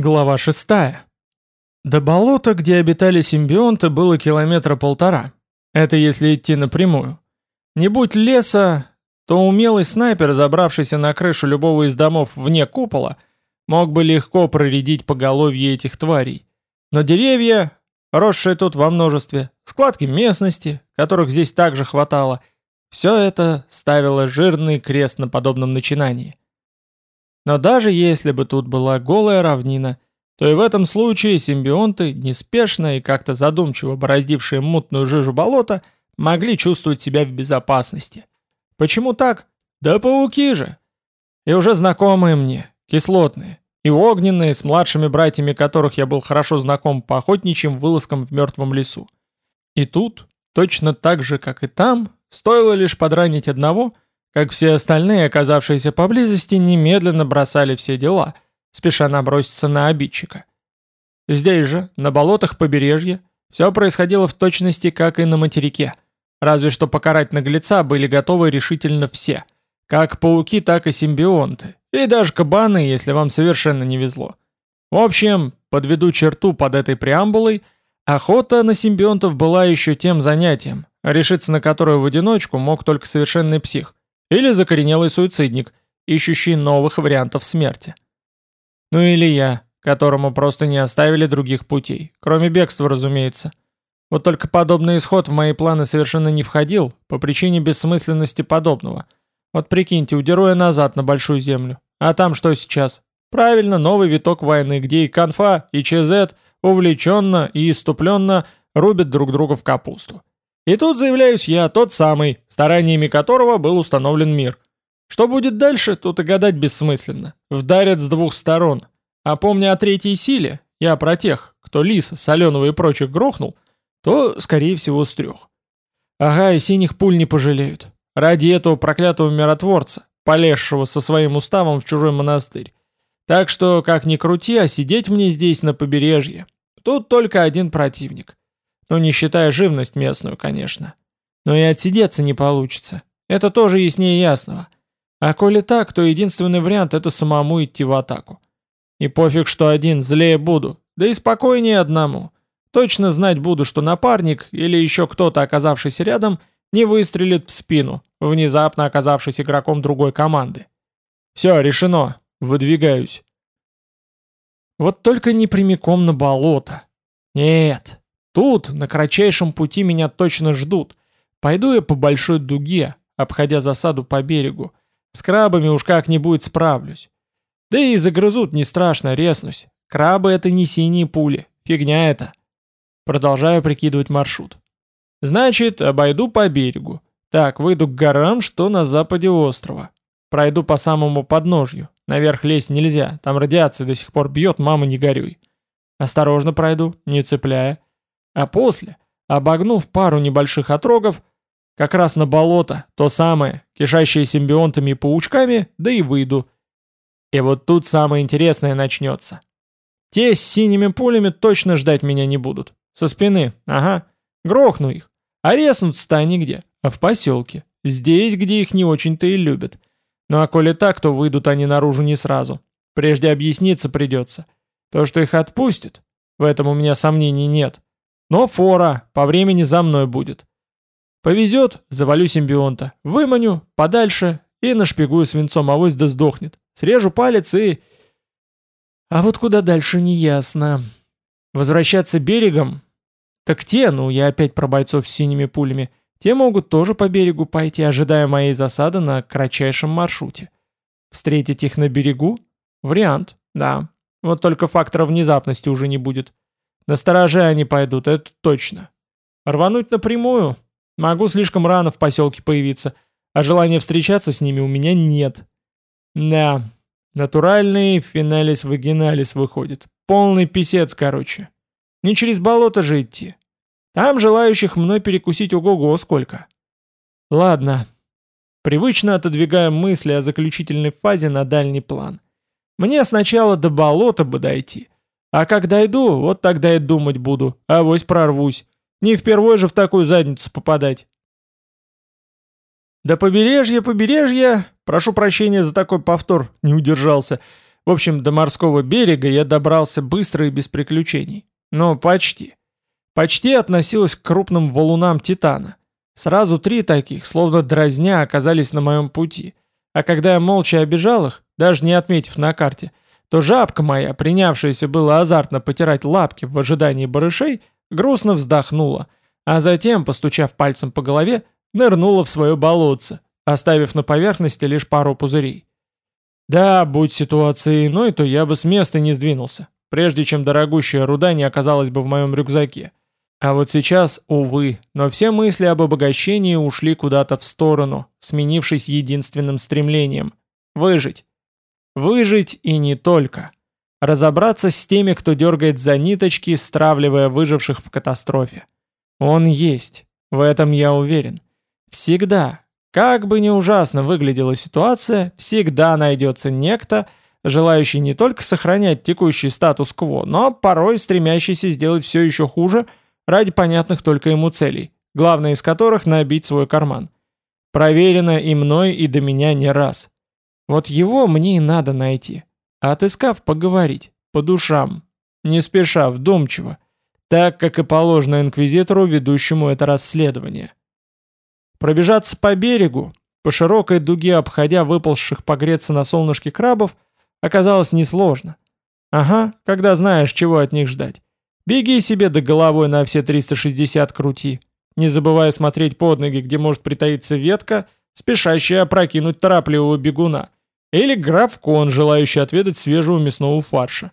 Глава 6. До болота, где обитали симбионты, было километра полтора. Это если идти напрямую. Не будь леса, то умелый снайпер, забравшийся на крышу любого из домов вне купола, мог бы легко проредить поголовье этих тварей. Но деревья, росшие тут во множестве, складки местности, которых здесь также хватало, все это ставило жирный крест на подобном начинании. Но даже если бы тут была голая равнина, то и в этом случае симбионты, неспешно и как-то задумчиво бороздившие мутную жижу болота, могли чувствовать себя в безопасности. Почему так? Да пауки же! И уже знакомые мне, кислотные, и огненные, с младшими братьями которых я был хорошо знаком по охотничьим вылазкам в мертвом лесу. И тут, точно так же, как и там, стоило лишь подранить одного — как все остальные, оказавшиеся поблизости, немедленно бросали все дела, спеша наброситься на обидчика. Здесь же, на болотах побережья, все происходило в точности, как и на материке. Разве что покарать наглеца были готовы решительно все. Как пауки, так и симбионты. И даже кабаны, если вам совершенно не везло. В общем, подведу черту под этой преамбулой, охота на симбионтов была еще тем занятием, решиться на которое в одиночку мог только совершенный псих. Или закоренелый суицидник, ищущий новых вариантов смерти. Ну или я, которому просто не оставили других путей, кроме бегства, разумеется. Вот только подобный исход в мои планы совершенно не входил, по причине бессмысленности подобного. Вот прикиньте, удеру я назад на Большую Землю. А там что сейчас? Правильно, новый виток войны, где и Конфа, и ЧЗ увлеченно и иступленно рубят друг друга в капусту. И тут заявляюсь я, тот самый, стараниями которого был установлен мир. Что будет дальше, тут и гадать бессмысленно. Вдарят с двух сторон. А помня о третьей силе, я про тех, кто лиса, соленого и прочих грохнул, то, скорее всего, с трех. Ага, и синих пуль не пожалеют. Ради этого проклятого миротворца, полезшего со своим уставом в чужой монастырь. Так что, как ни крути, а сидеть мне здесь на побережье. Тут только один противник. Ну, не считая живность местную, конечно. Но и отсидеться не получится. Это тоже яснее ясного. А коли так, то единственный вариант — это самому идти в атаку. И пофиг, что один, злее буду. Да и спокойнее одному. Точно знать буду, что напарник или еще кто-то, оказавшийся рядом, не выстрелит в спину, внезапно оказавшись игроком другой команды. Все, решено. Выдвигаюсь. Вот только не прямиком на болото. Нет, Тут, на кратчайшем пути меня точно ждут. Пойду я по большой дуге, обходя засаду по берегу. С крабами уж как-нибудь справлюсь. Да и загрызут не страшно, резнусь. Крабы это не синие пули, фигня это. Продолжаю прикидывать маршрут. Значит, обойду по берегу. Так, выйду к горам, что на западе острова. Пройду по самому подножью. Наверх лезть нельзя, там радиация до сих пор бьет, мама не горюй. Осторожно пройду, не цепляя. А после, обогнув пару небольших отрогов, как раз на болото, то самое, кишащее симбионтами и паучками, да и выйду. И вот тут самое интересное начнется. Те с синими пулями точно ждать меня не будут. Со спины, ага. Грохну их. А резнутся-то они где? А в поселке. Здесь, где их не очень-то и любят. Ну а коли так, то выйдут они наружу не сразу. Прежде объясниться придется. То, что их отпустят, в этом у меня сомнений нет. Но фора, по времени за мной будет. Повезет, завалю симбионта, выманю, подальше и нашпигую свинцом, авось да сдохнет. Срежу палец и... А вот куда дальше не ясно. Возвращаться берегом? Так те, ну я опять про бойцов с синими пулями, те могут тоже по берегу пойти, ожидая моей засады на кратчайшем маршруте. Встретить их на берегу? Вариант, да. Вот только фактора внезапности уже не будет. На стороже они пойдут, это точно. Рвануть напрямую? Могу слишком рано в поселке появиться, а желания встречаться с ними у меня нет. Да, натуральный финалис-вагиналис выходит. Полный писец, короче. Не через болото же идти. Там желающих мной перекусить ого-го сколько. Ладно. Привычно отодвигаем мысли о заключительной фазе на дальний план. Мне сначала до болота бы дойти, а как дойду, вот тогда и думать буду, авось прорвусь. Не впервой же в такую задницу попадать. До побережья, побережья, прошу прощения за такой повтор, не удержался. В общем, до морского берега я добрался быстро и без приключений. Но почти. Почти относилось к крупным валунам Титана. Сразу три таких, словно дразня, оказались на моем пути. А когда я молча обижал их, даже не отметив на карте, то жабка моя, принявшаяся было азартно потирать лапки в ожидании барышей, грустно вздохнула, а затем, постучав пальцем по голове, нырнула в свое болотце, оставив на поверхности лишь пару пузырей. Да, будь ситуация иной, то я бы с места не сдвинулся, прежде чем дорогущая руда не оказалась бы в моем рюкзаке. А вот сейчас, увы, но все мысли об обогащении ушли куда-то в сторону, сменившись единственным стремлением – выжить. Выжить и не только. Разобраться с теми, кто дергает за ниточки, стравливая выживших в катастрофе. Он есть, в этом я уверен. Всегда, как бы ни ужасно выглядела ситуация, всегда найдется некто, желающий не только сохранять текущий статус-кво, но порой стремящийся сделать все еще хуже ради понятных только ему целей, главная из которых набить свой карман. Проверено и мной, и до меня не раз. Вот его мне и надо найти. А отыскав, поговорить, по душам, не спеша, вдумчиво, так, как и положено инквизитору, ведущему это расследование. Пробежаться по берегу, по широкой дуге обходя выползших погреться на солнышке крабов, оказалось несложно. Ага, когда знаешь, чего от них ждать. Беги себе до головой на все 360 крути, не забывая смотреть под ноги, где может притаиться ветка, спешащая опрокинуть торопливого бегуна, или графкон, желающий отведать свежего мясного фарша.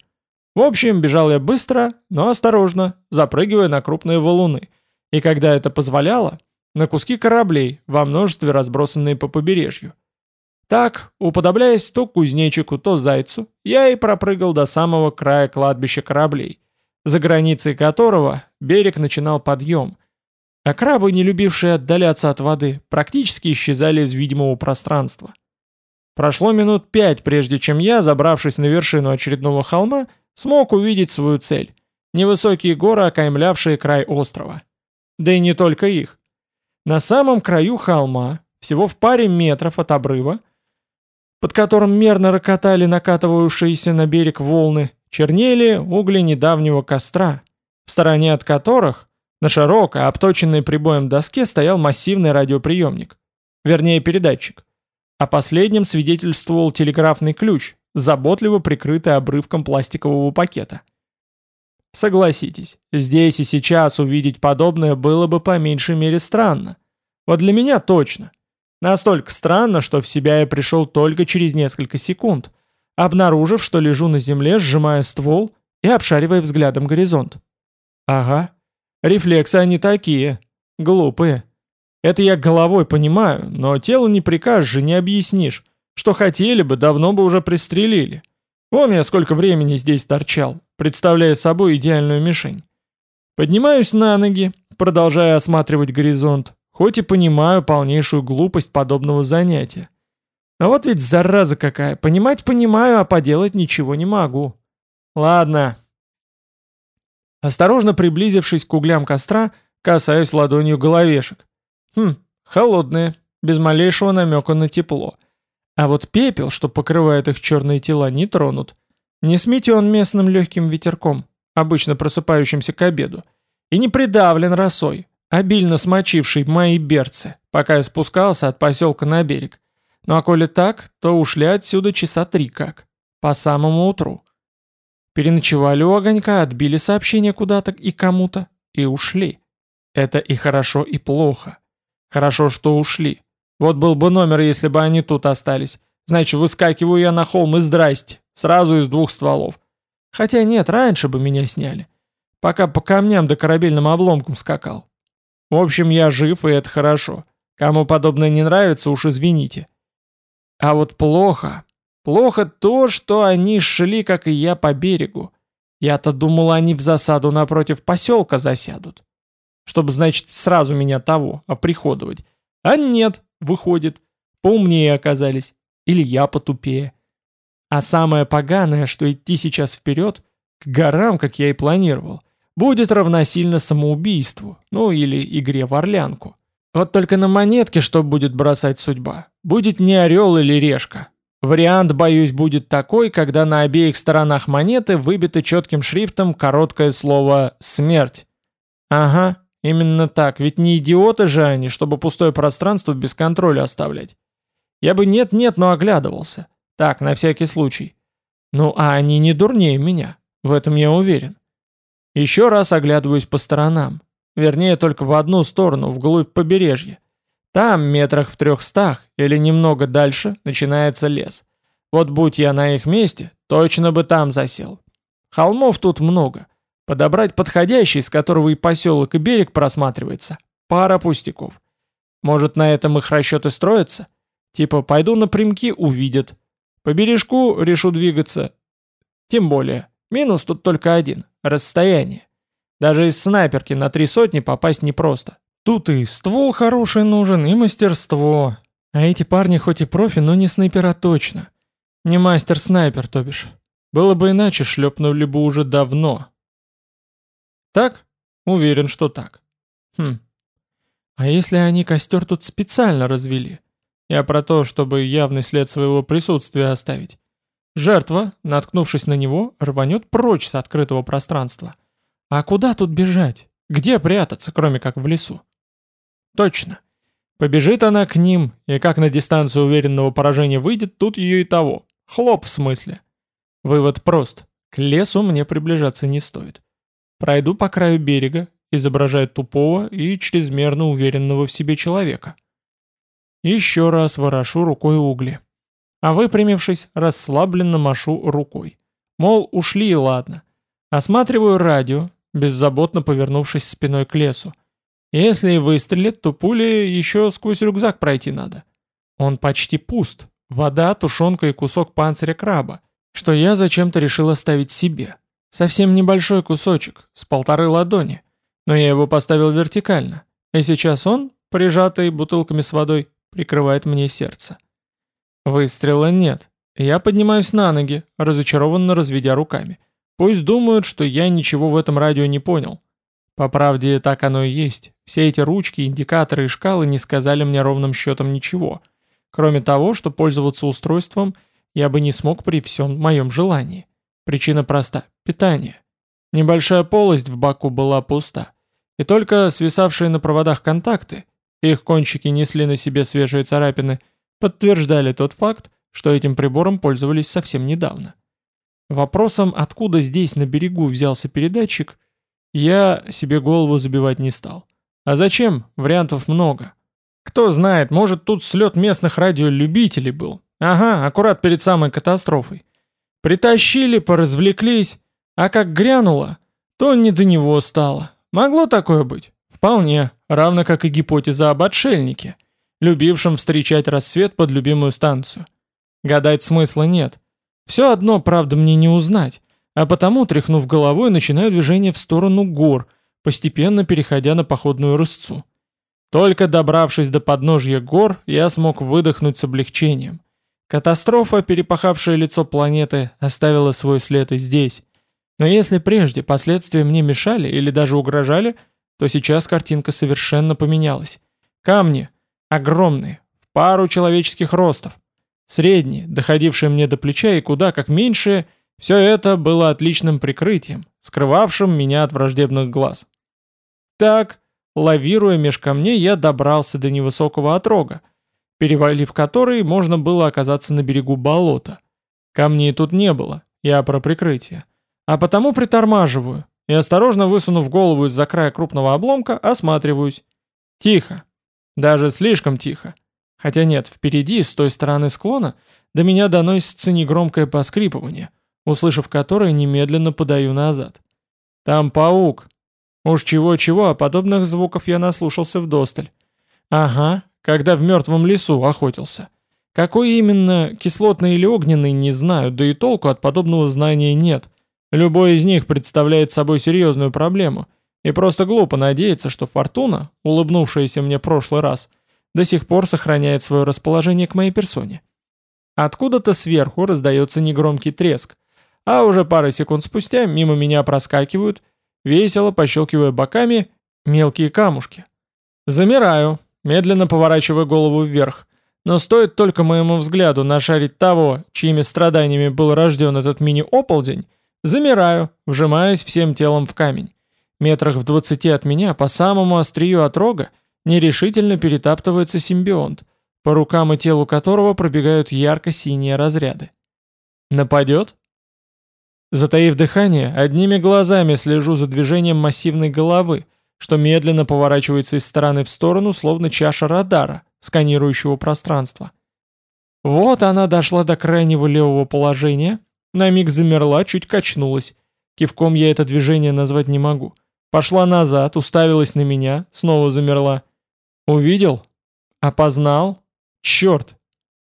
В общем, бежал я быстро, но осторожно, запрыгивая на крупные валуны. И когда это позволяло, на куски кораблей, во множестве разбросанные по побережью. Так, уподобляясь то кузнечику, то зайцу, я и пропрыгал до самого края кладбища кораблей, за границей которого берег начинал подъем, а крабы, не любившие отдаляться от воды, практически исчезали из видимого пространства. Прошло минут пять, прежде чем я, забравшись на вершину очередного холма, смог увидеть свою цель – невысокие горы, окаймлявшие край острова. Да и не только их. На самом краю холма, всего в паре метров от обрыва, под которым мерно рокотали накатывающиеся на берег волны, чернели угли недавнего костра, в стороне от которых на широкой, обточенной прибоем доске стоял массивный радиоприемник, вернее передатчик, а последним свидетельствовал телеграфный ключ, заботливо прикрытый обрывком пластикового пакета. Согласитесь, здесь и сейчас увидеть подобное было бы по меньшей мере странно. Вот для меня точно. Настолько странно, что в себя я пришел только через несколько секунд, обнаружив, что лежу на земле, сжимая ствол и обшаривая взглядом горизонт. Ага, рефлексы они такие, глупые. Это я головой понимаю, но телу не прикажешь же, не объяснишь. Что хотели бы, давно бы уже пристрелили. Вон я сколько времени здесь торчал, представляя собой идеальную мишень. Поднимаюсь на ноги, продолжая осматривать горизонт, хоть и понимаю полнейшую глупость подобного занятия. А вот ведь зараза какая, понимать понимаю, а поделать ничего не могу. Ладно. Осторожно приблизившись к углям костра, касаюсь ладонью головешек. Хм, холодные, без малейшего намека на тепло. А вот пепел, что покрывает их черные тела, не тронут. Не сметен местным легким ветерком, обычно просыпающимся к обеду, и не придавлен росой, обильно смочивший мои берцы, пока я спускался от поселка на берег. Ну а коли так, то ушли отсюда часа три как, по самому утру. Переночевали у огонька, отбили сообщение куда-то и кому-то, и ушли. Это и хорошо, и плохо. Хорошо, что ушли. Вот был бы номер, если бы они тут остались. Значит, выскакиваю я на холм и здрасте. Сразу из двух стволов. Хотя нет, раньше бы меня сняли. Пока по камням да корабельным обломкам скакал. В общем, я жив, и это хорошо. Кому подобное не нравится, уж извините. А вот плохо. Плохо то, что они шли, как и я, по берегу. Я-то думал, они в засаду напротив поселка засядут. Чтобы, значит, сразу меня того, оприходовать. А нет, выходит, поумнее оказались. Или я потупее. А самое поганое, что идти сейчас вперед, к горам, как я и планировал, будет равносильно самоубийству, ну или игре в орлянку. Вот только на монетке что будет бросать судьба? Будет не орел или решка, Вариант, боюсь, будет такой, когда на обеих сторонах монеты выбито четким шрифтом короткое слово «смерть». Ага, именно так, ведь не идиоты же они, чтобы пустое пространство без контроля оставлять. Я бы нет-нет, но оглядывался. Так, на всякий случай. Ну, а они не дурнее меня, в этом я уверен. Еще раз оглядываюсь по сторонам. Вернее, только в одну сторону, вглубь побережья. Там, метрах в трехстах или немного дальше, начинается лес. Вот будь я на их месте, точно бы там засел. Холмов тут много. Подобрать подходящий, с которого и поселок, и берег просматривается. Пара пустяков. Может, на этом их расчеты строятся? Типа, пойду напрямки, увидят. По бережку решу двигаться. Тем более, минус тут только один — расстояние. Даже из снайперки на три сотни попасть непросто. Тут и ствол хороший нужен, и мастерство. А эти парни хоть и профи, но не снайпера точно. Не мастер-снайпер, то бишь. Было бы иначе, шлепнули бы уже давно. Так? Уверен, что так. Хм. А если они костер тут специально развели? Я про то, чтобы явный след своего присутствия оставить. Жертва, наткнувшись на него, рванет прочь с открытого пространства. А куда тут бежать? Где прятаться, кроме как в лесу? Точно. Побежит она к ним, и как на дистанцию уверенного поражения выйдет, тут ее и того. Хлоп в смысле. Вывод прост. К лесу мне приближаться не стоит. Пройду по краю берега, изображая тупого и чрезмерно уверенного в себе человека. Еще раз ворошу рукой угли. А выпрямившись, расслабленно машу рукой. Мол, ушли и ладно. Осматриваю радио, беззаботно повернувшись спиной к лесу. Если и выстрелит, то пули еще сквозь рюкзак пройти надо. Он почти пуст. Вода, тушенка и кусок панциря краба, что я зачем-то решил оставить себе. Совсем небольшой кусочек, с полторы ладони. Но я его поставил вертикально. И сейчас он, прижатый бутылками с водой, прикрывает мне сердце. Выстрела нет. Я поднимаюсь на ноги, разочарованно разведя руками. Пусть думают, что я ничего в этом радио не понял. По правде, так оно и есть. Все эти ручки, индикаторы и шкалы не сказали мне ровным счетом ничего. Кроме того, что пользоваться устройством я бы не смог при всем моем желании. Причина проста – питание. Небольшая полость в боку была пуста. И только свисавшие на проводах контакты, их кончики несли на себе свежие царапины, подтверждали тот факт, что этим прибором пользовались совсем недавно. Вопросом, откуда здесь на берегу взялся передатчик – я себе голову забивать не стал. А зачем? Вариантов много. Кто знает, может тут слет местных радиолюбителей был. Ага, аккурат перед самой катастрофой. Притащили, поразвлеклись, а как грянуло, то не до него стало. Могло такое быть? Вполне, равно как и гипотеза об отшельнике, любившем встречать рассвет под любимую станцию. Гадать смысла нет. Все одно, правда, мне не узнать, а потому, тряхнув головой, начинаю движение в сторону гор, постепенно переходя на походную рысцу. Только добравшись до подножья гор, я смог выдохнуть с облегчением. Катастрофа, перепахавшая лицо планеты, оставила свой след и здесь. Но если прежде последствия мне мешали или даже угрожали, то сейчас картинка совершенно поменялась. Камни, огромные, в пару человеческих ростов. Средние, доходившие мне до плеча и куда как меньшие – все это было отличным прикрытием, скрывавшим меня от враждебных глаз. Так, лавируя меж камней, я добрался до невысокого отрога, перевалив который можно было оказаться на берегу болота. Камней тут не было, я про прикрытие. А потому притормаживаю и, осторожно высунув голову из-за края крупного обломка, осматриваюсь. Тихо. Даже слишком тихо. Хотя нет, впереди, с той стороны склона, до меня доносится негромкое поскрипывание услышав которое, немедленно подаю назад. «Там паук!» Уж чего-чего, а подобных звуков я наслушался вдосталь. Ага, когда в мертвом лесу охотился. Какой именно, кислотный или огненный, не знаю, да и толку от подобного знания нет. Любой из них представляет собой серьезную проблему, и просто глупо надеяться, что фортуна, улыбнувшаяся мне прошлый раз, до сих пор сохраняет свое расположение к моей персоне. Откуда-то сверху раздается негромкий треск, а уже пару секунд спустя мимо меня проскакивают, весело пощелкивая боками, мелкие камушки. Замираю, медленно поворачивая голову вверх. но стоит только моему взгляду нашарить того, чьими страданиями был рожден этот мини-ополдень, замираю, вжимаясь всем телом в камень. Метрах в двадцати от меня, по самому острию от рога, нерешительно перетаптывается симбионт, по рукам и телу которого пробегают ярко-синие разряды. Нападет? Затаив дыхание, одними глазами слежу за движением массивной головы, что медленно поворачивается из стороны в сторону, словно чаша радара, сканирующего пространство. Вот она дошла до крайнего левого положения, на миг замерла, чуть качнулась. Кивком я это движение назвать не могу. Пошла назад, уставилась на меня, снова замерла. Увидел? Опознал? Черт!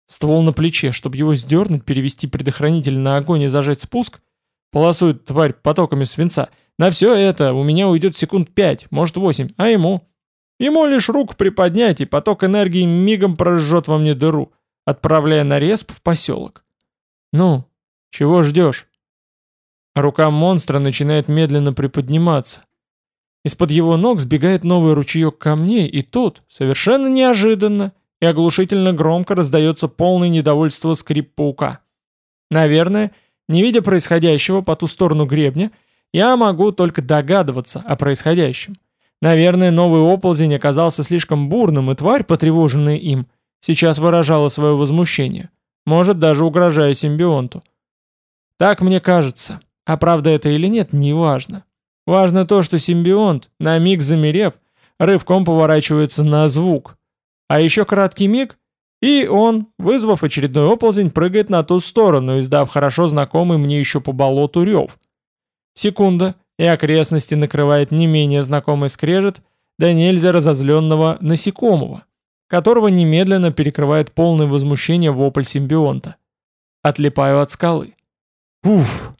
Ствол на плече, чтобы его сдернуть, перевести предохранитель на огонь и зажать спуск, полосует тварь потоками свинца. На все это у меня уйдет секунд пять, может восемь, а ему? Ему лишь руку приподнять, и поток энергии мигом прожжет во мне дыру, отправляя на респ в поселок. Ну, чего ждешь? Рука монстра начинает медленно приподниматься. Из-под его ног сбегает новый ручеек камней, и тут, совершенно неожиданно и оглушительно громко раздается полное недовольство скрип паука. Наверное, не видя происходящего по ту сторону гребня, я могу только догадываться о происходящем. Наверное, новый оползень оказался слишком бурным, и тварь, потревоженная им, сейчас выражала свое возмущение, может даже угрожая симбионту. Так мне кажется, а правда это или нет, не важно. Важно то, что симбионт, на миг замерев, рывком поворачивается на звук. А еще краткий миг, и он, вызвав очередной оползень, прыгает на ту сторону, издав хорошо знакомый мне еще по болоту рев. Секунда, и окрестности накрывает не менее знакомый скрежет, да нельзя разозленного насекомого, которого немедленно перекрывает полное возмущение вопль симбионта. Отлипаю от скалы. Уф!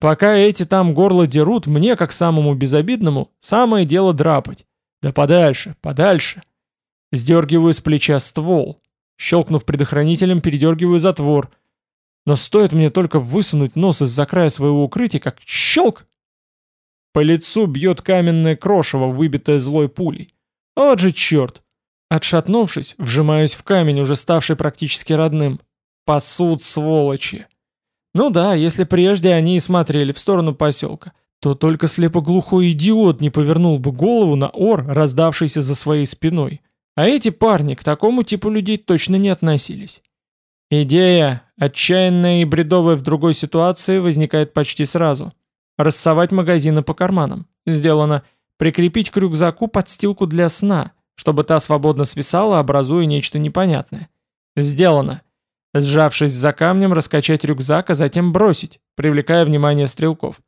Пока эти там горло дерут, мне, как самому безобидному, самое дело драпать. Да подальше, подальше. Сдергиваю с плеча ствол. Щелкнув предохранителем, передергиваю затвор. Но стоит мне только высунуть нос из-за края своего укрытия, как щелк! По лицу бьет каменное крошево, выбитое злой пулей. Вот же черт! Отшатнувшись, вжимаюсь в камень, уже ставший практически родным. Пасут сволочи. Ну да, если прежде они и смотрели в сторону поселка, то только слепоглухой идиот не повернул бы голову на ор, раздавшийся за своей спиной. А эти парни к такому типу людей точно не относились. Идея, отчаянная и бредовая в другой ситуации, возникает почти сразу. Рассовать магазины по карманам. Сделано. Прикрепить к рюкзаку подстилку для сна, чтобы та свободно свисала, образуя нечто непонятное. Сделано. Сжавшись за камнем, раскачать рюкзак, а затем бросить, привлекая внимание стрелков.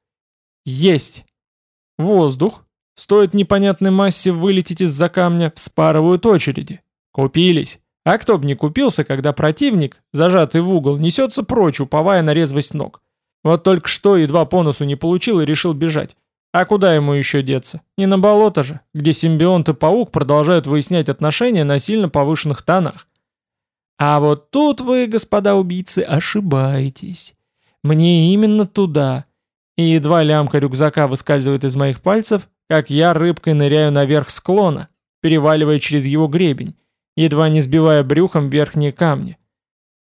Есть! Воздух, стоит непонятной массе вылететь из-за камня, вспарывают очереди. Купились. А кто б не купился, когда противник, зажатый в угол, несется прочь, уповая на резвость ног. Вот только что едва по носу не получил и решил бежать. А куда ему еще деться? Не на болото же, где симбионт и паук продолжают выяснять отношения на сильно повышенных тонах. А вот тут вы, господа убийцы, ошибаетесь. Мне именно туда. И едва лямка рюкзака выскальзывает из моих пальцев, как я рыбкой ныряю наверх склона, переваливая через его гребень, едва не сбивая брюхом верхние камни.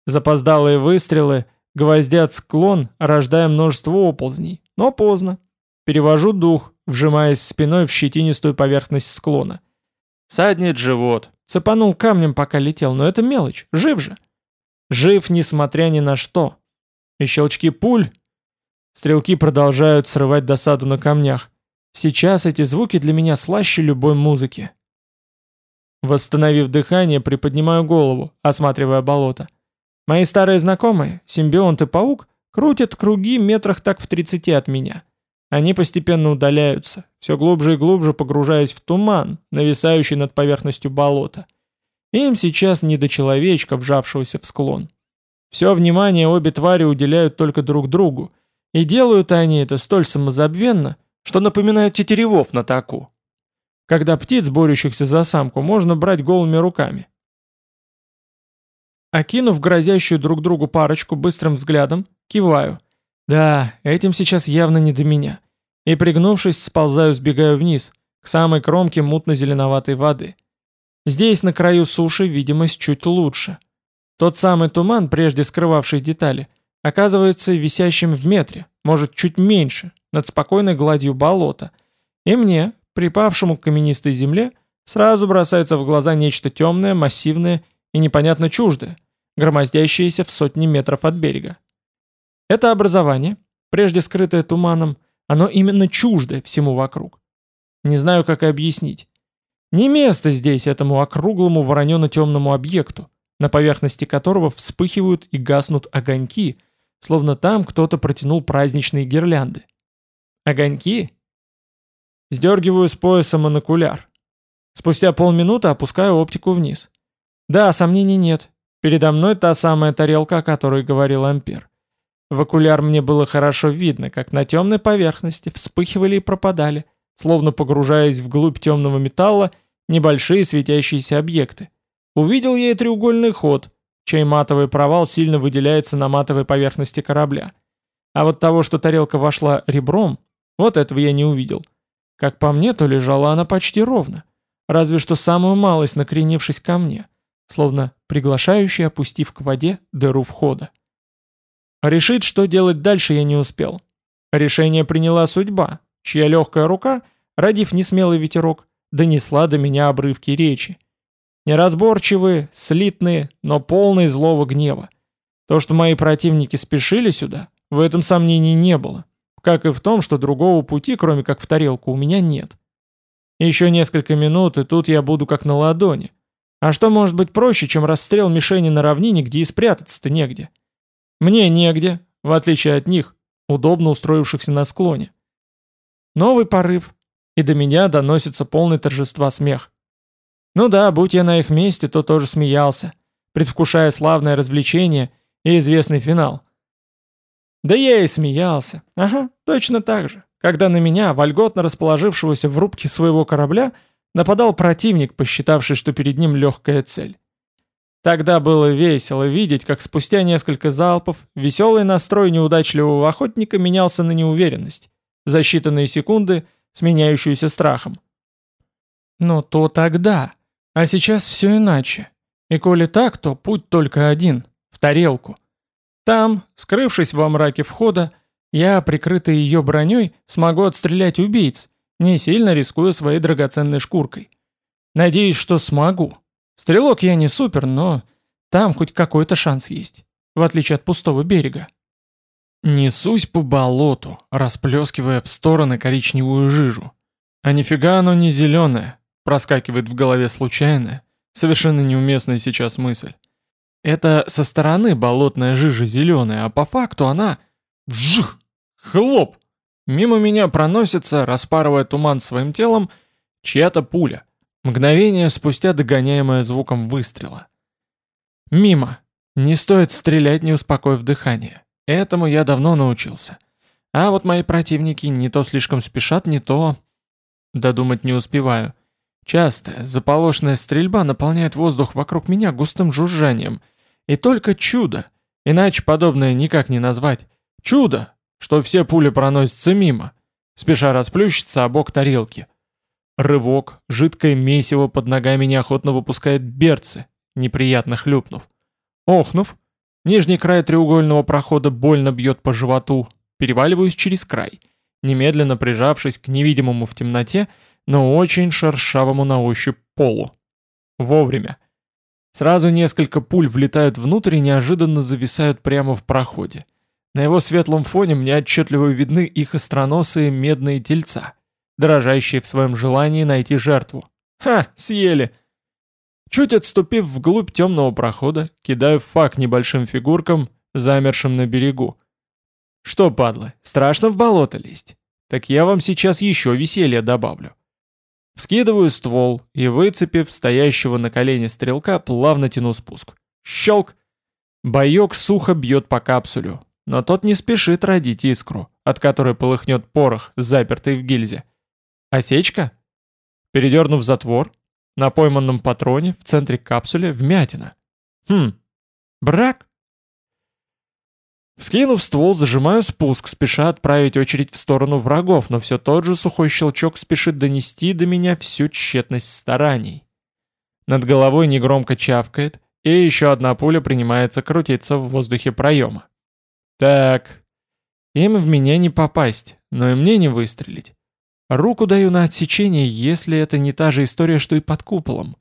Запоздалые выстрелы гвоздят склон, рождая множество оползней, но поздно. Перевожу дух, вжимаясь спиной в щетинистую поверхность склона. Саднет живот, Цепанул камнем, пока летел, но это мелочь, жив же. Жив, несмотря ни на что. И щелчки пуль. Стрелки продолжают срывать досаду на камнях. Сейчас эти звуки для меня слаще любой музыки. Восстановив дыхание, приподнимаю голову, осматривая болото. Мои старые знакомые, симбионт и паук, крутят круги метрах так в 30 от меня. Они постепенно удаляются, все глубже и глубже погружаясь в туман, нависающий над поверхностью болота. Им сейчас не до человечка, вжавшегося в склон. Все внимание обе твари уделяют только друг другу, и делают они это столь самозабвенно, что напоминают тетеревов на таку. Когда птиц, борющихся за самку, можно брать голыми руками. Окинув грозящую друг другу парочку быстрым взглядом, киваю – да, этим сейчас явно не до меня. И пригнувшись, сползаю, сбегаю вниз, к самой кромке мутно-зеленоватой воды. Здесь, на краю суши, видимость чуть лучше. Тот самый туман, прежде скрывавший детали, оказывается висящим в метре, может чуть меньше, над спокойной гладью болота. И мне, припавшему к каменистой земле, сразу бросается в глаза нечто темное, массивное и непонятно чуждое, громоздящееся в сотни метров от берега. Это образование, прежде скрытое туманом, оно именно чуждое всему вокруг. Не знаю, как и объяснить. Не место здесь этому округлому воронено-темному объекту, на поверхности которого вспыхивают и гаснут огоньки, словно там кто-то протянул праздничные гирлянды. Огоньки? Сдергиваю с пояса монокуляр. Спустя полминуты опускаю оптику вниз. Да, сомнений нет. Передо мной та самая тарелка, о которой говорил Ампер. В окуляр мне было хорошо видно, как на темной поверхности вспыхивали и пропадали, словно погружаясь вглубь темного металла, небольшие светящиеся объекты. Увидел я и треугольный ход, чей матовый провал сильно выделяется на матовой поверхности корабля. А вот того, что тарелка вошла ребром, вот этого я не увидел. Как по мне, то лежала она почти ровно, разве что самую малость накренившись ко мне, словно приглашающий опустив к воде дыру входа. Решить, что делать дальше, я не успел. Решение приняла судьба, чья легкая рука, родив несмелый ветерок, донесла до меня обрывки речи. Неразборчивые, слитные, но полные злого гнева. То, что мои противники спешили сюда, в этом сомнений не было. Как и в том, что другого пути, кроме как в тарелку, у меня нет. Еще несколько минут, и тут я буду как на ладони. А что может быть проще, чем расстрел мишени на равнине, где и спрятаться-то негде? Мне негде, в отличие от них, удобно устроившихся на склоне. Новый порыв, и до меня доносится полный торжества смех. Ну да, будь я на их месте, то тоже смеялся, предвкушая славное развлечение и известный финал. Да я и смеялся. Ага, точно так же, когда на меня, вольготно расположившегося в рубке своего корабля, нападал противник, посчитавший, что перед ним легкая цель. Тогда было весело видеть, как спустя несколько залпов веселый настрой неудачливого охотника менялся на неуверенность, за считанные секунды сменяющуюся страхом. Но то тогда, а сейчас все иначе. И коли так, то путь только один — в тарелку. Там, скрывшись во мраке входа, я, прикрытый ее броней, смогу отстрелять убийц, не сильно рискуя своей драгоценной шкуркой. Надеюсь, что смогу. Стрелок я не супер, но там хоть какой-то шанс есть, в отличие от пустого берега. Несусь по болоту, расплескивая в стороны коричневую жижу. А нифига оно не зеленое, проскакивает в голове случайная, совершенно неуместная сейчас мысль. Это со стороны болотная жижа зеленая, а по факту она... Жих! Хлоп! Мимо меня проносится, распарывая туман своим телом, чья-то пуля. Мгновение спустя догоняемая звуком выстрела. Мимо. Не стоит стрелять, не успокоив дыхание. Этому я давно научился. А вот мои противники не то слишком спешат, не то... Додумать не успеваю. Частая, заполошная стрельба наполняет воздух вокруг меня густым жужжанием. И только чудо, иначе подобное никак не назвать. Чудо, что все пули проносятся мимо, спеша расплющиться о бок тарелки. Рывок, жидкое месиво под ногами неохотно выпускает берцы, неприятно хлюпнув. Охнув, нижний край треугольного прохода больно бьет по животу, переваливаюсь через край, немедленно прижавшись к невидимому в темноте, но очень шершавому на ощупь полу. Вовремя. Сразу несколько пуль влетают внутрь и неожиданно зависают прямо в проходе. На его светлом фоне мне отчетливо видны их остроносые медные тельца — дрожащие в своем желании найти жертву. Ха, съели! Чуть отступив вглубь темного прохода, кидаю фак небольшим фигуркам, замершим на берегу. Что, падлы, страшно в болото лезть? Так я вам сейчас еще веселье добавлю. Вскидываю ствол и, выцепив стоящего на колене стрелка, плавно тяну спуск. Щелк! Боек сухо бьет по капсулю, но тот не спешит родить искру, от которой полыхнет порох, запертый в гильзе. Осечка? Передернув затвор, на пойманном патроне в центре капсулы вмятина. Хм, брак? Скинув ствол, зажимаю спуск, спеша отправить очередь в сторону врагов, но все тот же сухой щелчок спешит донести до меня всю тщетность стараний. Над головой негромко чавкает, и еще одна пуля принимается крутиться в воздухе проема. Так, им в меня не попасть, но и мне не выстрелить. Руку даю на отсечение, если это не та же история, что и под куполом.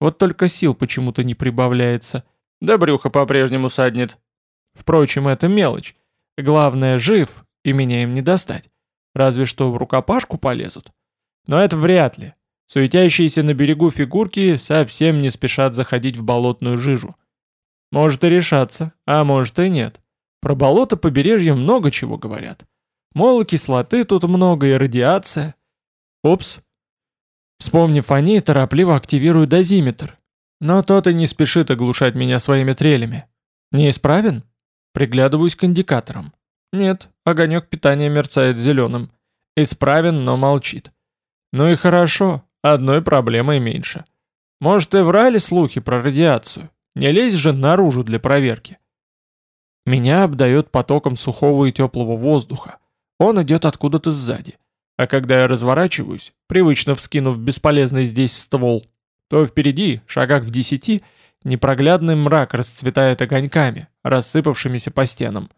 Вот только сил почему-то не прибавляется. Да брюхо по-прежнему саднет. Впрочем, это мелочь. Главное, жив, и меня им не достать. Разве что в рукопашку полезут. Но это вряд ли. Суетящиеся на берегу фигурки совсем не спешат заходить в болотную жижу. Может и решаться, а может и нет. Про болото побережья много чего говорят. Мол, кислоты тут много и радиация. Упс. Вспомнив о ней, торопливо активирую дозиметр. Но тот и не спешит оглушать меня своими трелями. Неисправен? Приглядываюсь к индикаторам. Нет, огонек питания мерцает зеленым. Исправен, но молчит. Ну и хорошо, одной проблемой меньше. Может и врали слухи про радиацию. Не лезь же наружу для проверки. Меня обдает потоком сухого и теплого воздуха. Он идет откуда-то сзади. А когда я разворачиваюсь, привычно вскинув бесполезный здесь ствол, то впереди, шагах в десяти, непроглядный мрак расцветает огоньками, рассыпавшимися по стенам.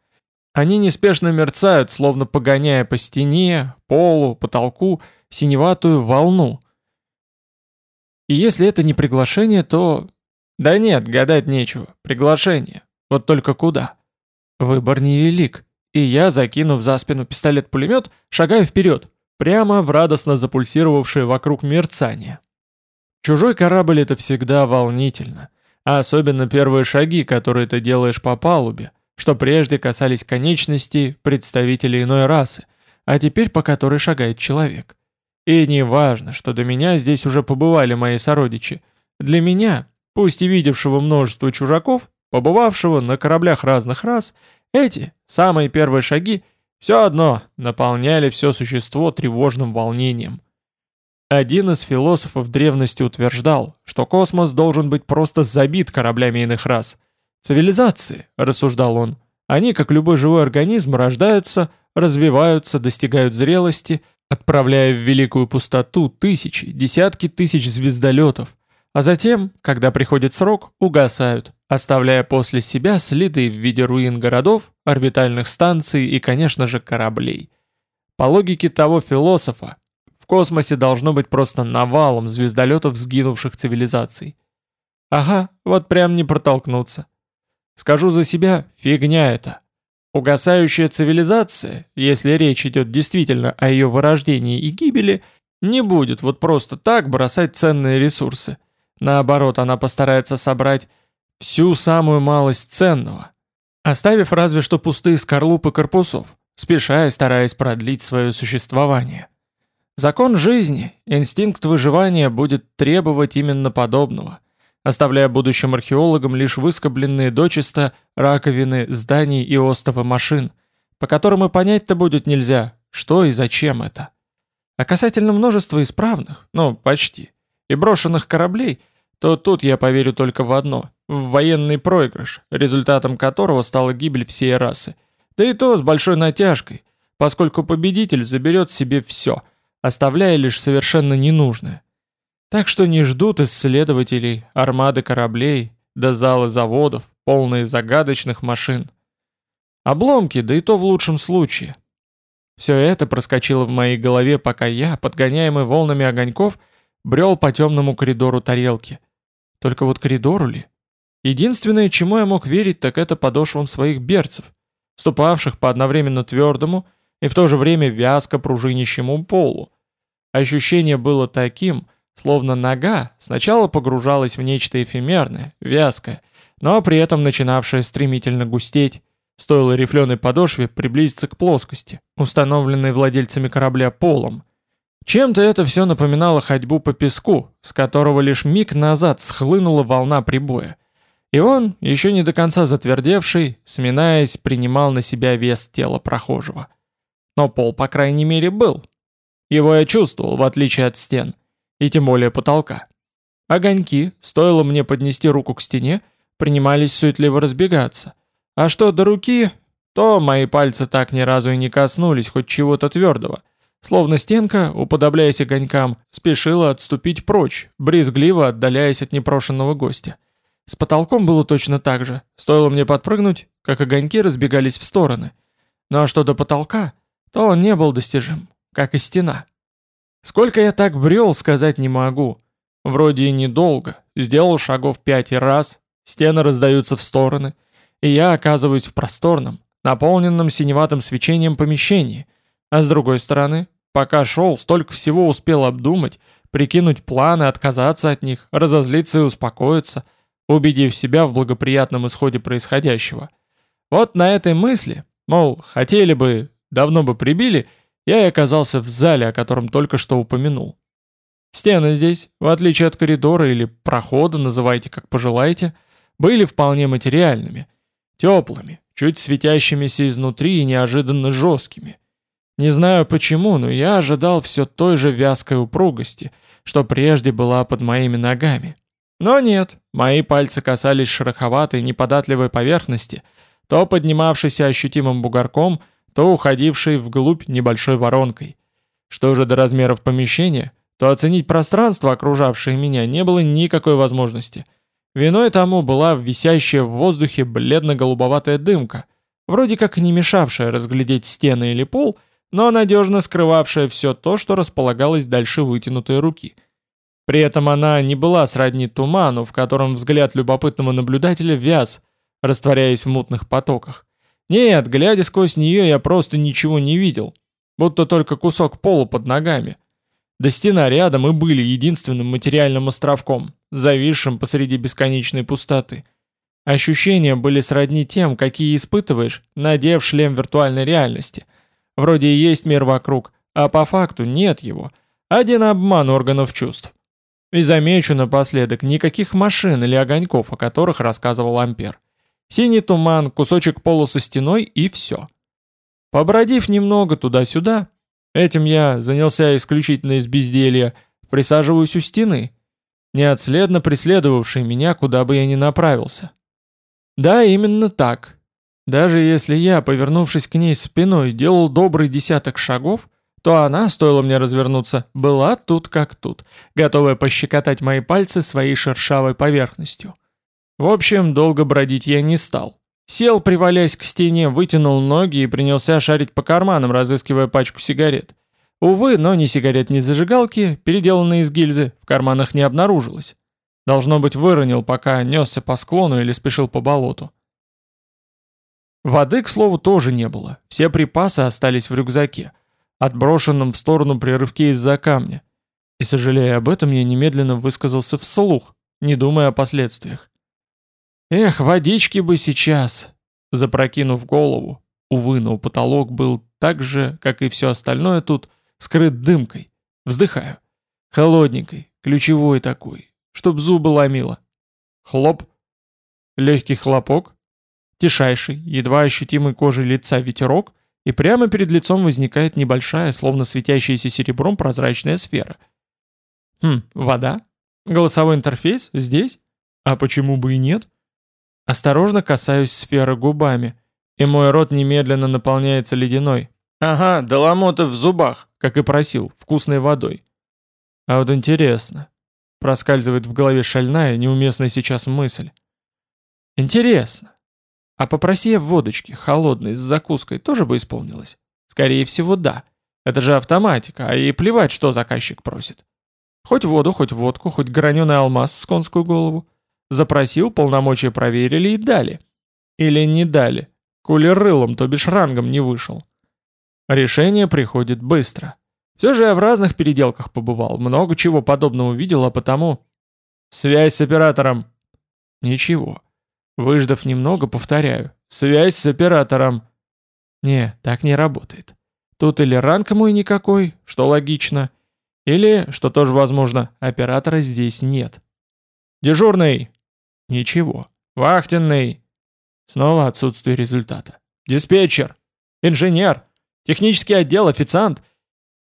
Они неспешно мерцают, словно погоняя по стене, полу, потолку синеватую волну. И если это не приглашение, то... Да нет, гадать нечего. Приглашение. Вот только куда? Выбор невелик. И я, закинув за спину пистолет-пулемет, шагаю вперед, прямо в радостно запульсировавшее вокруг мерцание. Чужой корабль — это всегда волнительно. А особенно первые шаги, которые ты делаешь по палубе, что прежде касались конечностей представителей иной расы, а теперь по которой шагает человек. И не важно, что до меня здесь уже побывали мои сородичи. Для меня, пусть и видевшего множество чужаков, побывавшего на кораблях разных рас, эти, самые первые шаги, все одно наполняли все существо тревожным волнением. Один из философов древности утверждал, что космос должен быть просто забит кораблями иных рас. Цивилизации, рассуждал он, они, как любой живой организм, рождаются, развиваются, достигают зрелости, отправляя в великую пустоту тысячи, десятки тысяч звездолетов, а затем, когда приходит срок, угасают, оставляя после себя следы в виде руин городов, орбитальных станций и, конечно же, кораблей. По логике того философа, в космосе должно быть просто навалом звездолетов сгинувших цивилизаций. Ага, вот прям не протолкнуться. Скажу за себя, фигня это. Угасающая цивилизация, если речь идет действительно о ее вырождении и гибели, не будет вот просто так бросать ценные ресурсы. Наоборот, она постарается собрать всю самую малость ценного, оставив разве что пустые скорлупы корпусов, спеша и стараясь продлить свое существование. Закон жизни, инстинкт выживания будет требовать именно подобного, оставляя будущим археологам лишь выскобленные дочисто раковины зданий и остовы машин, по которым и понять-то будет нельзя, что и зачем это. А касательно множества исправных, ну, почти, и брошенных кораблей, то тут я поверю только в одно – в военный проигрыш, результатом которого стала гибель всей расы. Да и то с большой натяжкой, поскольку победитель заберет себе все, оставляя лишь совершенно ненужное. Так что не ждут исследователей, армады кораблей, до залы заводов, полные загадочных машин. Обломки, да и то в лучшем случае. Все это проскочило в моей голове, пока я, подгоняемый волнами огоньков, брел по темному коридору тарелки. Только вот коридору ли? Единственное, чему я мог верить, так это подошвам своих берцев, ступавших по одновременно твердому и в то же время вязко пружинищему полу. Ощущение было таким, словно нога сначала погружалась в нечто эфемерное, вязкое, но при этом начинавшее стремительно густеть, стоило рифленой подошве приблизиться к плоскости, установленной владельцами корабля полом, чем-то это все напоминало ходьбу по песку, с которого лишь миг назад схлынула волна прибоя. И он, еще не до конца затвердевший, сминаясь, принимал на себя вес тела прохожего. Но пол, по крайней мере, был. Его я чувствовал, в отличие от стен, и тем более потолка. Огоньки, стоило мне поднести руку к стене, принимались суетливо разбегаться. А что до руки, то мои пальцы так ни разу и не коснулись хоть чего-то твердого — Словно стенка, уподобляясь огонькам, спешила отступить прочь, брезгливо отдаляясь от непрошенного гостя. С потолком было точно так же. Стоило мне подпрыгнуть, как огоньки разбегались в стороны. Ну а что до потолка, то он не был достижим, как и стена. Сколько я так брел, сказать не могу. Вроде и недолго. Сделал шагов пять и раз, стены раздаются в стороны, и я оказываюсь в просторном, наполненном синеватым свечением помещении. А с другой стороны, пока шел, столько всего успел обдумать, прикинуть планы, отказаться от них, разозлиться и успокоиться, убедив себя в благоприятном исходе происходящего. Вот на этой мысли, мол, хотели бы, давно бы прибили, я и оказался в зале, о котором только что упомянул. Стены здесь, в отличие от коридора или прохода, называйте как пожелаете, были вполне материальными, теплыми, чуть светящимися изнутри и неожиданно жесткими. Не знаю почему, но я ожидал все той же вязкой упругости, что прежде была под моими ногами. Но нет, мои пальцы касались шероховатой, неподатливой поверхности, то поднимавшейся ощутимым бугорком, то уходившей вглубь небольшой воронкой. Что же до размеров помещения, то оценить пространство, окружавшее меня, не было никакой возможности. Виной тому была висящая в воздухе бледно-голубоватая дымка, вроде как не мешавшая разглядеть стены или пол, но надежно скрывавшая все то, что располагалось дальше вытянутой руки. При этом она не была сродни туману, в котором взгляд любопытного наблюдателя вяз, растворяясь в мутных потоках. Нет, глядя сквозь нее, я просто ничего не видел, будто только кусок пола под ногами. Да стена рядом и были единственным материальным островком, зависшим посреди бесконечной пустоты. Ощущения были сродни тем, какие испытываешь, надев шлем виртуальной реальности. Вроде и есть мир вокруг, а по факту нет его. Один обман органов чувств. И замечу напоследок, никаких машин или огоньков, о которых рассказывал Ампер. Синий туман, кусочек пола со стеной и все. Побродив немного туда-сюда, этим я занялся исключительно из безделья, присаживаюсь у стены, неотследно преследовавшей меня, куда бы я ни направился. Да, именно так. Даже если я, повернувшись к ней спиной, делал добрый десяток шагов, то она, стоило мне развернуться, была тут как тут, готовая пощекотать мои пальцы своей шершавой поверхностью. В общем, долго бродить я не стал. Сел, привалясь к стене, вытянул ноги и принялся шарить по карманам, разыскивая пачку сигарет. Увы, но ни сигарет, ни зажигалки, переделанные из гильзы, в карманах не обнаружилось. Должно быть, выронил, пока несся по склону или спешил по болоту. Воды, к слову, тоже не было. Все припасы остались в рюкзаке, отброшенном в сторону прерывке из-за камня. И, сожалея об этом, я немедленно высказался вслух, не думая о последствиях. Эх, водички бы сейчас. Запрокинув голову, увы, но потолок был так же, как и все остальное тут, скрыт дымкой. Вздыхаю. Холодненькой, ключевой такой, чтоб зубы ломило. Хлоп. Легкий хлопок. Тишайший, едва ощутимый кожей лица ветерок, и прямо перед лицом возникает небольшая, словно светящаяся серебром прозрачная сфера. Хм, вода? Голосовой интерфейс? Здесь? А почему бы и нет? Осторожно касаюсь сферы губами, и мой рот немедленно наполняется ледяной. Ага, доломотов в зубах, как и просил, вкусной водой. А вот интересно. Проскальзывает в голове шальная, неуместная сейчас мысль. Интересно. А попроси я водочки, холодной, с закуской, тоже бы исполнилось? Скорее всего, да. Это же автоматика, а ей плевать, что заказчик просит. Хоть воду, хоть водку, хоть граненый алмаз с конскую голову. Запросил, полномочия проверили и дали. Или не дали. Кулеррылом, то бишь рангом не вышел. Решение приходит быстро. Все же я в разных переделках побывал, много чего подобного видел, а потому... Связь с оператором. Ничего. Выждав немного, повторяю. Связь с оператором. Не, так не работает. Тут или ранг мой никакой, что логично, или, что тоже возможно, оператора здесь нет. «Дежурный!» Ничего. Вахтенный. Снова отсутствие результата. Диспетчер. Инженер. Технический отдел, официант.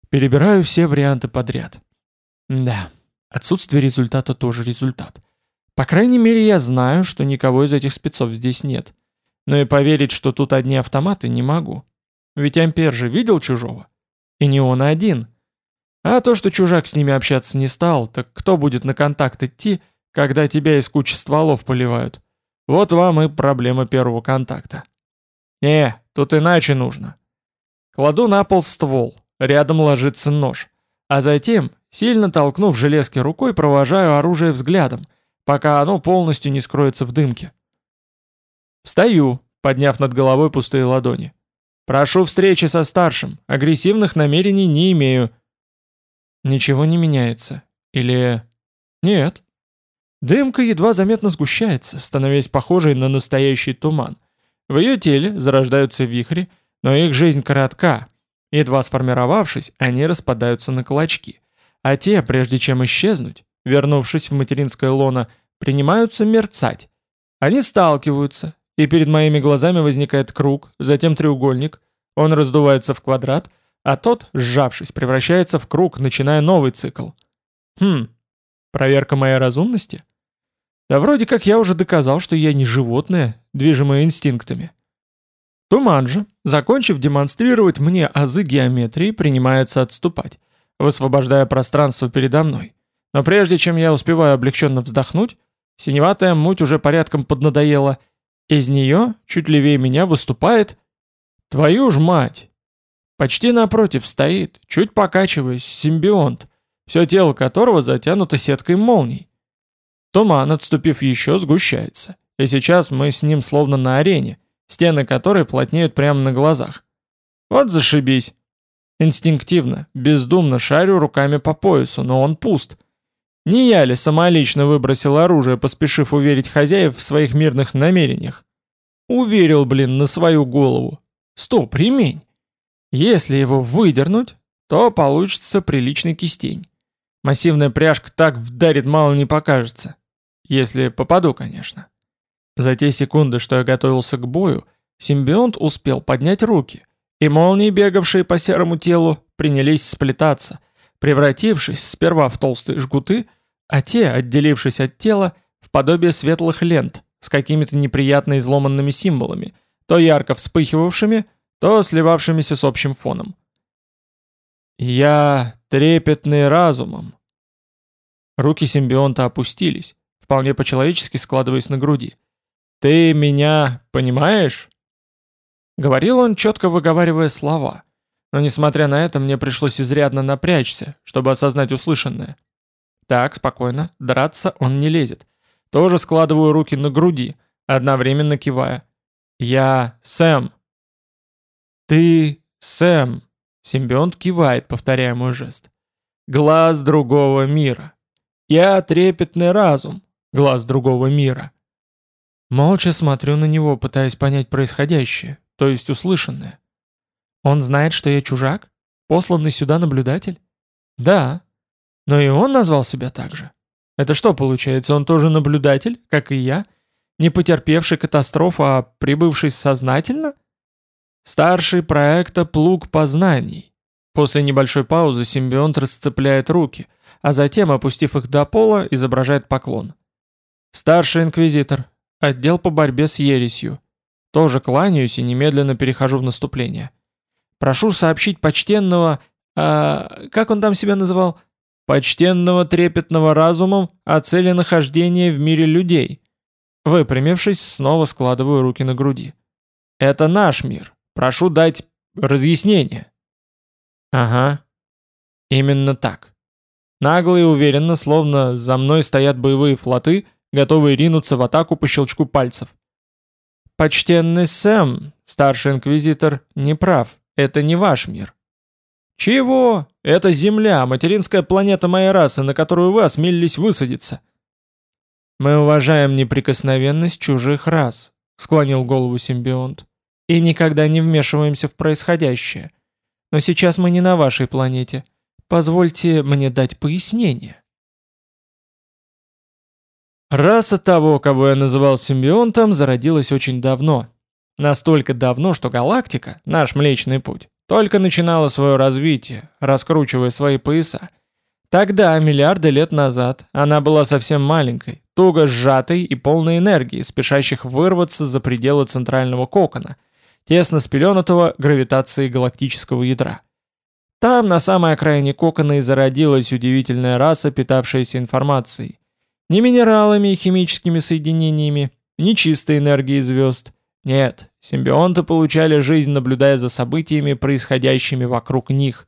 Перебираю все варианты подряд. Да, отсутствие результата тоже результат. По крайней мере, я знаю, что никого из этих спецов здесь нет. Но и поверить, что тут одни автоматы, не могу. Ведь Ампер же видел чужого. И не он один. А то, что чужак с ними общаться не стал, так кто будет на контакт идти, когда тебя из кучи стволов поливают. Вот вам и проблема первого контакта. Не, тут иначе нужно. Кладу на пол ствол, рядом ложится нож. А затем, сильно толкнув железки рукой, провожаю оружие взглядом, пока оно полностью не скроется в дымке. Встаю, подняв над головой пустые ладони. Прошу встречи со старшим, агрессивных намерений не имею. Ничего не меняется. Или... Нет. Дымка едва заметно сгущается, становясь похожей на настоящий туман. В ее теле зарождаются вихри, но их жизнь коротка. Едва сформировавшись, они распадаются на клочки. А те, прежде чем исчезнуть, вернувшись в материнское лоно, принимаются мерцать. Они сталкиваются, и перед моими глазами возникает круг, затем треугольник, он раздувается в квадрат, а тот, сжавшись, превращается в круг, начиная новый цикл. Хм, проверка моей разумности? Да вроде как я уже доказал, что я не животное, движимое инстинктами. Туман же, закончив демонстрировать мне азы геометрии, принимается отступать, высвобождая пространство передо мной. Но прежде чем я успеваю облегченно вздохнуть, синеватая муть уже порядком поднадоела, из нее, чуть левее меня, выступает... Твою ж мать! Почти напротив стоит, чуть покачиваясь, симбионт, все тело которого затянуто сеткой молний. Туман, отступив еще, сгущается, и сейчас мы с ним словно на арене, стены которой плотнеют прямо на глазах. Вот зашибись. Инстинктивно, бездумно шарю руками по поясу, но он пуст. Не я ли самолично выбросил оружие, поспешив уверить хозяев в своих мирных намерениях? Уверил, блин, на свою голову. Стоп, ремень. Если его выдернуть, то получится приличный кистень. Массивная пряжка так вдарит, мало не покажется. Если попаду, конечно. За те секунды, что я готовился к бою, симбионт успел поднять руки, и молнии, бегавшие по серому телу, принялись сплетаться, превратившись сперва в толстые жгуты, а те, отделившись от тела, в подобие светлых лент с какими-то неприятно изломанными символами, то ярко вспыхивавшими, то сливавшимися с общим фоном. «Я трепетный разумом». Руки симбионта опустились, вполне по-человечески складываясь на груди. «Ты меня понимаешь?» Говорил он, четко выговаривая слова. Но несмотря на это, мне пришлось изрядно напрячься, чтобы осознать услышанное. Так, спокойно, драться он не лезет. Тоже складываю руки на груди, одновременно кивая. «Я Сэм». «Ты Сэм», — симбионт кивает, повторяя мой жест. «Глаз другого мира. Я трепетный разум, глаз другого мира». Молча смотрю на него, пытаясь понять происходящее, то есть услышанное. Он знает, что я чужак? Посланный сюда наблюдатель? Да. Но и он назвал себя так же. Это что получается, он тоже наблюдатель, как и я? Не потерпевший катастрофу, а прибывший сознательно? Старший проекта «Плуг познаний». После небольшой паузы симбионт расцепляет руки, а затем, опустив их до пола, изображает поклон. Старший инквизитор, отдел по борьбе с ересью. Тоже кланяюсь и немедленно перехожу в наступление. Прошу сообщить почтенного... А, как он там себя называл? Почтенного трепетного разумом о цели нахождения в мире людей. Выпрямившись, снова складываю руки на груди. Это наш мир. Прошу дать разъяснение. Ага. Именно так. Нагло и уверенно, словно за мной стоят боевые флоты, готовые ринуться в атаку по щелчку пальцев. Почтенный Сэм, старший инквизитор, не прав. Это не ваш мир. «Чего? Это Земля, материнская планета моей расы, на которую вы осмелились высадиться». «Мы уважаем неприкосновенность чужих рас», — склонил голову симбионт, «и никогда не вмешиваемся в происходящее. Но сейчас мы не на вашей планете. Позвольте мне дать пояснение». Раса того, кого я называл симбионтом, зародилась очень давно. Настолько давно, что галактика, наш Млечный Путь, только начинала свое развитие, раскручивая свои пояса. Тогда, миллиарды лет назад, она была совсем маленькой, туго сжатой и полной энергии, спешащих вырваться за пределы центрального кокона, тесно спеленутого гравитацией галактического ядра. Там, на самой окраине кокона, и зародилась удивительная раса, питавшаяся информацией. Ни минералами и химическими соединениями, ни чистой энергией звезд. Нет, симбионты получали жизнь, наблюдая за событиями, происходящими вокруг них.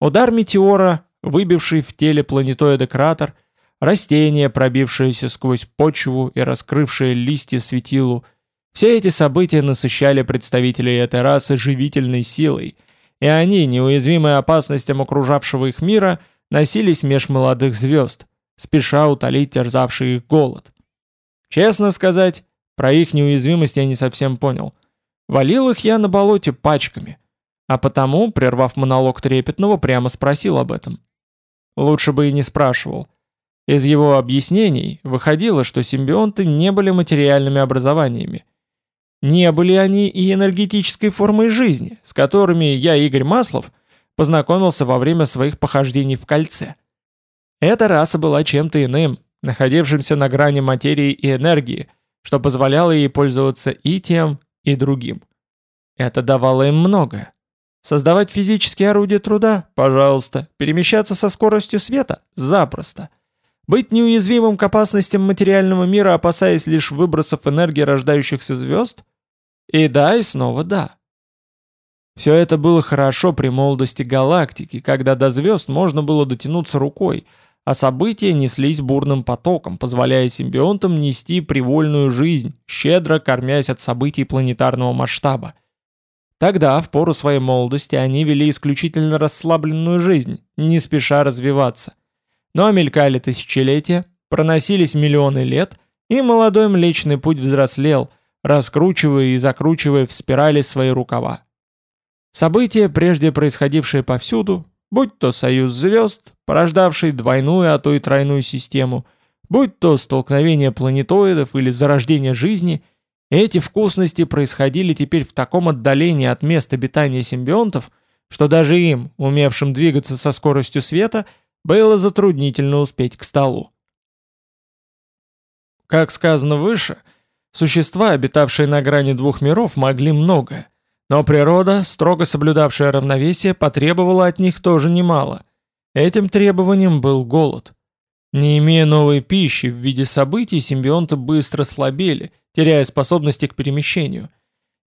Удар метеора, выбивший в теле планетоида кратер, растение, пробившееся сквозь почву и раскрывшее листья светилу, все эти события насыщали представителей этой расы живительной силой, и они, неуязвимые опасностям окружавшего их мира, носились меж молодых звезд, спеша утолить терзавший их голод. Честно сказать, про их неуязвимость я не совсем понял. Валил их я на болоте пачками, а потому, прервав монолог трепетного, прямо спросил об этом. Лучше бы и не спрашивал. Из его объяснений выходило, что симбионты не были материальными образованиями. Не были они и энергетической формой жизни, с которыми я, Игорь Маслов, познакомился во время своих похождений в кольце. Эта раса была чем-то иным, находившимся на грани материи и энергии, что позволяло ей пользоваться и тем, и другим. Это давало им многое. Создавать физические орудия труда? Пожалуйста. Перемещаться со скоростью света? Запросто. Быть неуязвимым к опасностям материального мира, опасаясь лишь выбросов энергии рождающихся звезд? И да, и снова да. Все это было хорошо при молодости галактики, когда до звезд можно было дотянуться рукой, а события неслись бурным потоком, позволяя симбионтам нести привольную жизнь, щедро кормясь от событий планетарного масштаба. Тогда, в пору своей молодости, они вели исключительно расслабленную жизнь, не спеша развиваться. Но мелькали тысячелетия, проносились миллионы лет, и молодой Млечный Путь взрослел, раскручивая и закручивая в спирали свои рукава. События, прежде происходившие повсюду, будь то союз звезд, порождавший двойную, а то и тройную систему, будь то столкновение планетоидов или зарождение жизни, эти вкусности происходили теперь в таком отдалении от мест обитания симбионтов, что даже им, умевшим двигаться со скоростью света, было затруднительно успеть к столу. Как сказано выше, существа, обитавшие на грани двух миров, могли многое, но природа, строго соблюдавшая равновесие, потребовала от них тоже немало. Этим требованием был голод. Не имея новой пищи в виде событий, симбионты быстро слабели, теряя способности к перемещению.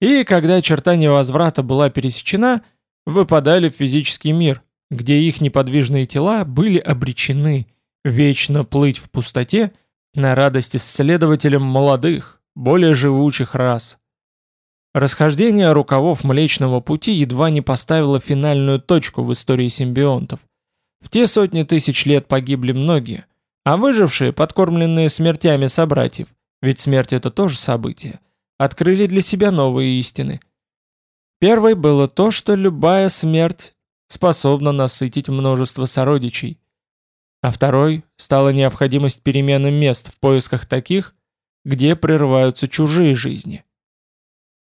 И когда черта невозврата была пересечена, выпадали в физический мир, где их неподвижные тела были обречены вечно плыть в пустоте на радость исследователям молодых, более живучих рас. Расхождение рукавов Млечного Пути едва не поставило финальную точку в истории симбионтов. В те сотни тысяч лет погибли многие, а выжившие, подкормленные смертями собратьев, ведь смерть это тоже событие, открыли для себя новые истины. Первой было то, что любая смерть способна насытить множество сородичей. А второй стала необходимость перемены мест в поисках таких, где прерываются чужие жизни.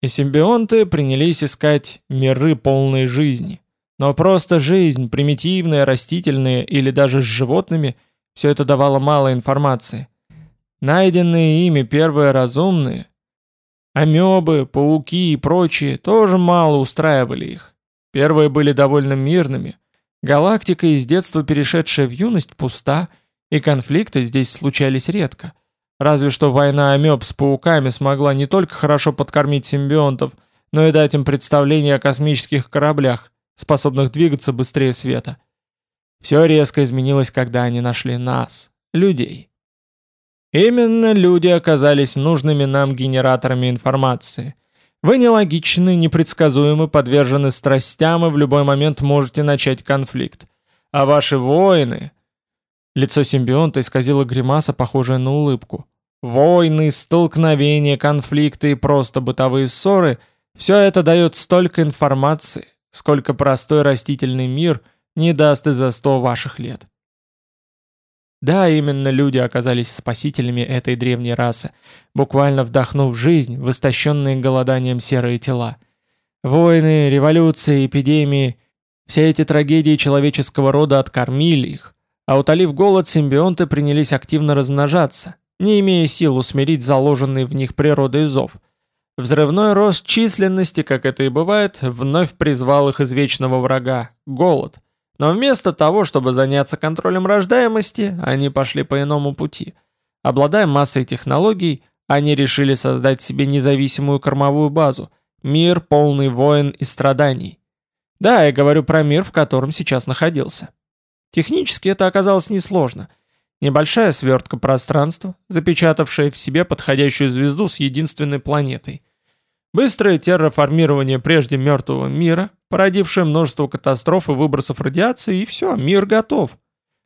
И симбионты принялись искать миры полной жизни. Но просто жизнь, примитивная, растительная или даже с животными, все это давало мало информации. Найденные ими первые разумные, амебы, пауки и прочие, тоже мало устраивали их. Первые были довольно мирными. Галактика, из детства перешедшая в юность, пуста, и конфликты здесь случались редко. Разве что война амеб с пауками смогла не только хорошо подкормить симбионтов, но и дать им представление о космических кораблях, способных двигаться быстрее света. Все резко изменилось, когда они нашли нас, людей. Именно люди оказались нужными нам генераторами информации. Вы нелогичны, непредсказуемы, подвержены страстям и в любой момент можете начать конфликт. А ваши воины, Лицо симбионта исказило гримаса, похожая на улыбку. Войны, столкновения, конфликты и просто бытовые ссоры – все это дает столько информации, сколько простой растительный мир не даст и за сто ваших лет. Да, именно люди оказались спасителями этой древней расы, буквально вдохнув жизнь в истощенные голоданием серые тела. Войны, революции, эпидемии – все эти трагедии человеческого рода откормили их, а утолив голод, симбионты принялись активно размножаться, не имея сил усмирить заложенный в них природой зов. Взрывной рост численности, как это и бывает, вновь призвал их из вечного врага – голод. Но вместо того, чтобы заняться контролем рождаемости, они пошли по иному пути. Обладая массой технологий, они решили создать себе независимую кормовую базу, мир полный войн и страданий. Да, я говорю про мир, в котором сейчас находился. Технически это оказалось несложно. Небольшая свертка пространства, запечатавшая в себе подходящую звезду с единственной планетой. Быстрое терраформирование прежде мертвого мира, породившее множество катастроф и выбросов радиации, и все, мир готов.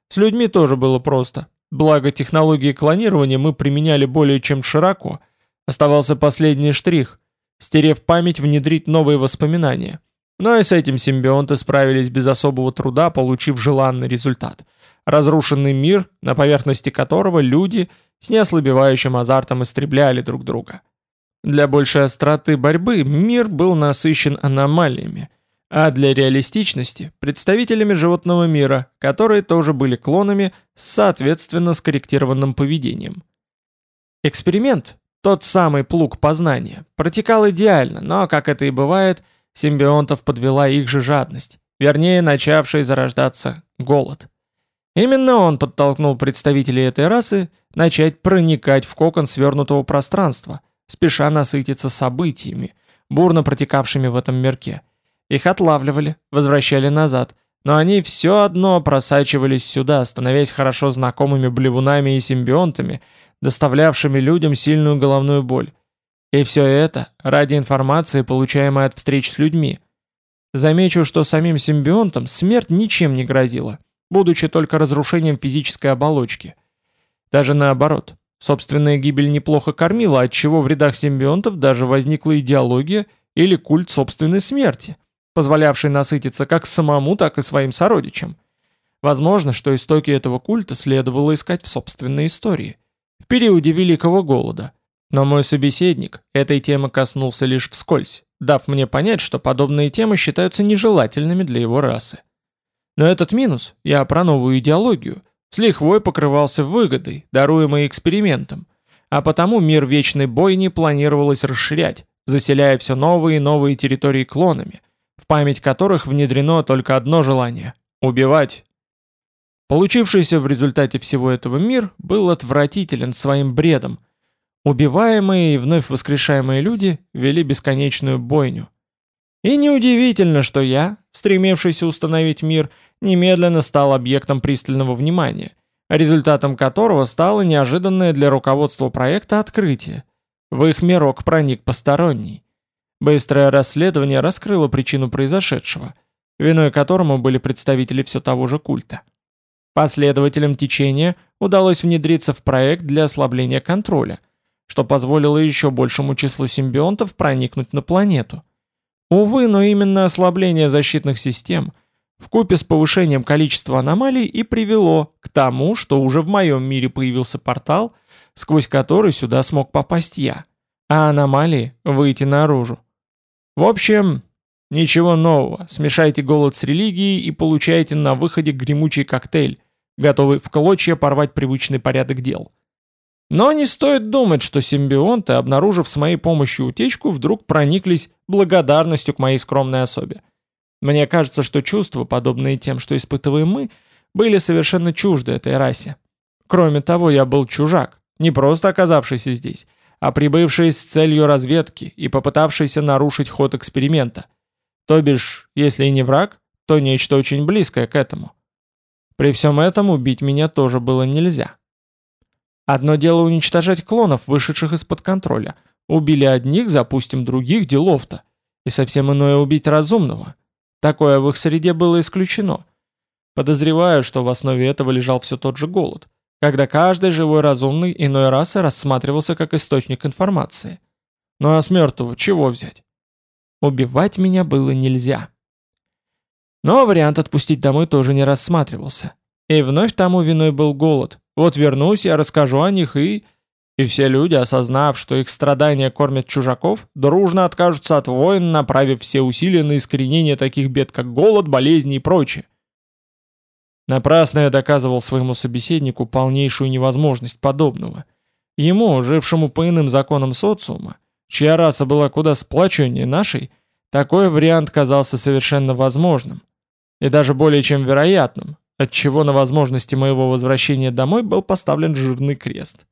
С людьми тоже было просто. Благо технологии клонирования мы применяли более чем широко. Оставался последний штрих. Стерев память, внедрить новые воспоминания. Но и с этим симбионты справились без особого труда, получив желанный результат. Разрушенный мир, на поверхности которого люди с неослабевающим азартом истребляли друг друга. Для большей остроты борьбы мир был насыщен аномалиями, а для реалистичности – представителями животного мира, которые тоже были клонами с соответственно скорректированным поведением. Эксперимент, тот самый плуг познания, протекал идеально, но, как это и бывает, симбионтов подвела их же жадность, вернее, начавший зарождаться голод. Именно он подтолкнул представителей этой расы начать проникать в кокон свернутого пространства – спеша насытиться событиями, бурно протекавшими в этом мирке. Их отлавливали, возвращали назад, но они все одно просачивались сюда, становясь хорошо знакомыми блевунами и симбионтами, доставлявшими людям сильную головную боль. И все это ради информации, получаемой от встреч с людьми. Замечу, что самим симбионтам смерть ничем не грозила, будучи только разрушением физической оболочки. Даже наоборот, Собственная гибель неплохо кормила, отчего в рядах симбионтов даже возникла идеология или культ собственной смерти, позволявший насытиться как самому, так и своим сородичам. Возможно, что истоки этого культа следовало искать в собственной истории, в периоде Великого Голода. Но мой собеседник этой темы коснулся лишь вскользь, дав мне понять, что подобные темы считаются нежелательными для его расы. Но этот минус, я про новую идеологию – с лихвой покрывался выгодой, даруемой экспериментом, а потому мир вечной бойни планировалось расширять, заселяя все новые и новые территории клонами, в память которых внедрено только одно желание – убивать. Получившийся в результате всего этого мир был отвратителен своим бредом. Убиваемые и вновь воскрешаемые люди вели бесконечную бойню. И неудивительно, что я, стремившийся установить мир, немедленно стал объектом пристального внимания, результатом которого стало неожиданное для руководства проекта открытие. В их мирок проник посторонний. Быстрое расследование раскрыло причину произошедшего, виной которому были представители все того же культа. Последователям течения удалось внедриться в проект для ослабления контроля, что позволило еще большему числу симбионтов проникнуть на планету. Увы, но именно ослабление защитных систем – вкупе с повышением количества аномалий и привело к тому, что уже в моем мире появился портал, сквозь который сюда смог попасть я, а аномалии выйти наружу. В общем, ничего нового, смешайте голод с религией и получаете на выходе гремучий коктейль, готовый в клочья порвать привычный порядок дел. Но не стоит думать, что симбионты, обнаружив с моей помощью утечку, вдруг прониклись благодарностью к моей скромной особе. Мне кажется, что чувства, подобные тем, что испытываем мы, были совершенно чужды этой расе. Кроме того, я был чужак, не просто оказавшийся здесь, а прибывший с целью разведки и попытавшийся нарушить ход эксперимента. То бишь, если и не враг, то нечто очень близкое к этому. При всем этом убить меня тоже было нельзя. Одно дело уничтожать клонов, вышедших из-под контроля. Убили одних, запустим других, делов-то. И совсем иное убить разумного. Такое в их среде было исключено. Подозреваю, что в основе этого лежал все тот же голод, когда каждый живой разумный иной расы рассматривался как источник информации. Ну а с мертвого чего взять? Убивать меня было нельзя. Но вариант отпустить домой тоже не рассматривался. И вновь тому виной был голод. Вот вернусь, я расскажу о них и... И все люди, осознав, что их страдания кормят чужаков, дружно откажутся от войн, направив все усилия на искоренение таких бед, как голод, болезни и прочее. Напрасно я доказывал своему собеседнику полнейшую невозможность подобного. Ему, жившему по иным законам социума, чья раса была куда сплоченнее нашей, такой вариант казался совершенно возможным. И даже более чем вероятным, отчего на возможности моего возвращения домой был поставлен жирный крест.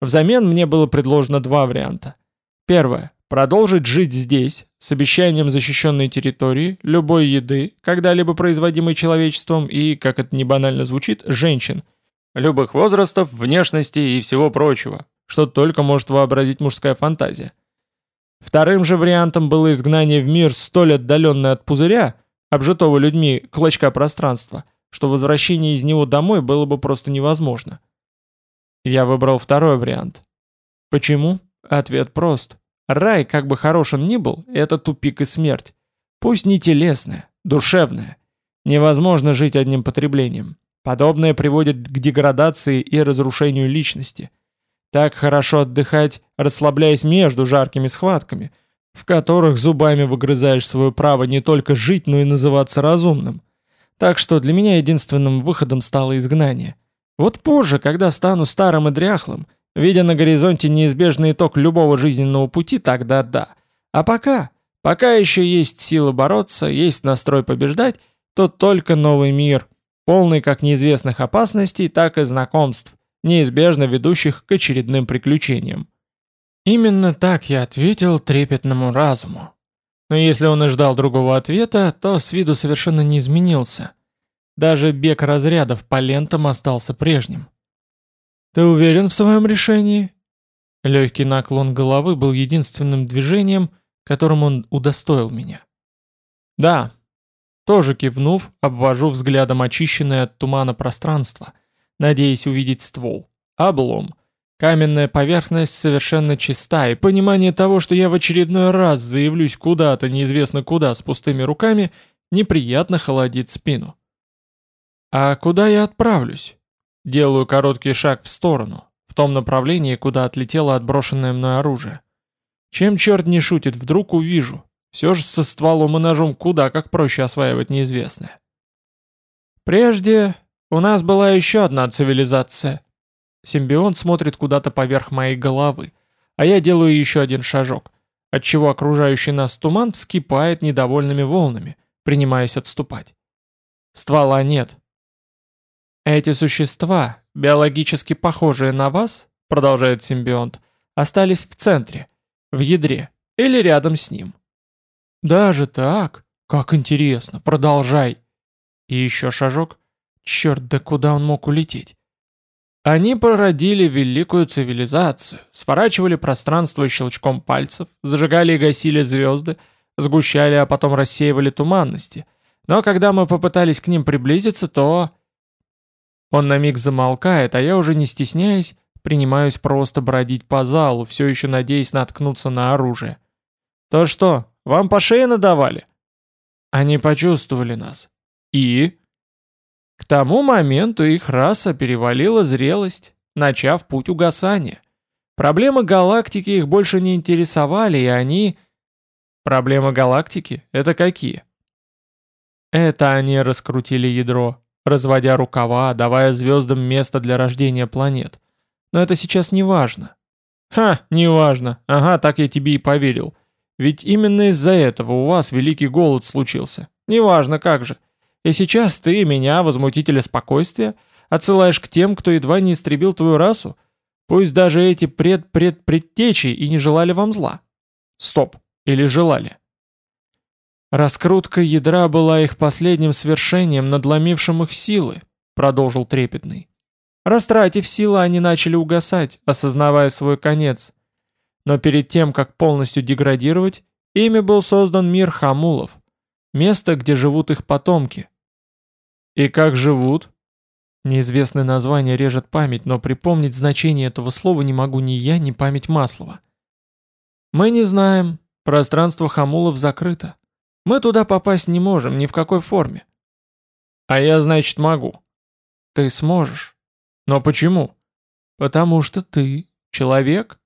Взамен мне было предложено два варианта. Первое. Продолжить жить здесь, с обещанием защищенной территории, любой еды, когда-либо производимой человечеством и, как это не банально звучит, женщин. Любых возрастов, внешности и всего прочего, что только может вообразить мужская фантазия. Вторым же вариантом было изгнание в мир столь отдаленный от пузыря, обжитого людьми клочка пространства, что возвращение из него домой было бы просто невозможно. Я выбрал второй вариант. Почему? Ответ прост. Рай, как бы хорош он ни был, это тупик и смерть. Пусть не телесная, душевная. Невозможно жить одним потреблением. Подобное приводит к деградации и разрушению личности. Так хорошо отдыхать, расслабляясь между жаркими схватками, в которых зубами выгрызаешь свое право не только жить, но и называться разумным. Так что для меня единственным выходом стало изгнание. Вот позже, когда стану старым и дряхлым, видя на горизонте неизбежный итог любого жизненного пути, тогда да. А пока, пока еще есть сила бороться, есть настрой побеждать, то только новый мир, полный как неизвестных опасностей, так и знакомств, неизбежно ведущих к очередным приключениям. Именно так я ответил трепетному разуму. Но если он и ждал другого ответа, то с виду совершенно не изменился. Даже бег разрядов по лентам остался прежним. «Ты уверен в своем решении?» Легкий наклон головы был единственным движением, которым он удостоил меня. «Да». Тоже кивнув, обвожу взглядом очищенное от тумана пространство, надеясь увидеть ствол. Облом. Каменная поверхность совершенно чиста, и понимание того, что я в очередной раз заявлюсь куда-то неизвестно куда с пустыми руками, неприятно холодит спину. А куда я отправлюсь? Делаю короткий шаг в сторону, в том направлении, куда отлетело отброшенное мной оружие. Чем черт не шутит, вдруг увижу. Все же со стволом и ножом куда как проще осваивать неизвестное. Прежде у нас была еще одна цивилизация. Симбионт смотрит куда-то поверх моей головы, а я делаю еще один шажок, отчего окружающий нас туман вскипает недовольными волнами, принимаясь отступать. Ствола нет, эти существа, биологически похожие на вас, продолжает симбионт, остались в центре, в ядре или рядом с ним. Даже так? Как интересно, продолжай. И еще шажок. Черт, да куда он мог улететь? Они породили великую цивилизацию, сворачивали пространство щелчком пальцев, зажигали и гасили звезды, сгущали, а потом рассеивали туманности. Но когда мы попытались к ним приблизиться, то... Он на миг замолкает, а я уже не стесняясь, принимаюсь просто бродить по залу, все еще надеясь наткнуться на оружие. «То что, вам по шее надавали?» Они почувствовали нас. И? К тому моменту их раса перевалила зрелость, начав путь угасания. Проблемы галактики их больше не интересовали, и они... Проблемы галактики — это какие? Это они раскрутили ядро, разводя рукава, давая звездам место для рождения планет. Но это сейчас не важно. Ха, не важно. Ага, так я тебе и поверил. Ведь именно из-за этого у вас великий голод случился. Неважно как же. И сейчас ты меня, возмутителя спокойствия, отсылаешь к тем, кто едва не истребил твою расу? Пусть даже эти пред-пред-предтечи и не желали вам зла. Стоп. Или желали? «Раскрутка ядра была их последним свершением, надломившим их силы», — продолжил Трепетный. Растратив силы, они начали угасать, осознавая свой конец. Но перед тем, как полностью деградировать, ими был создан мир Хамулов, место, где живут их потомки. И как живут? Неизвестное название режет память, но припомнить значение этого слова не могу ни я, ни память Маслова. Мы не знаем, пространство Хамулов закрыто. Мы туда попасть не можем, ни в какой форме. А я, значит, могу. Ты сможешь. Но почему? Потому что ты человек.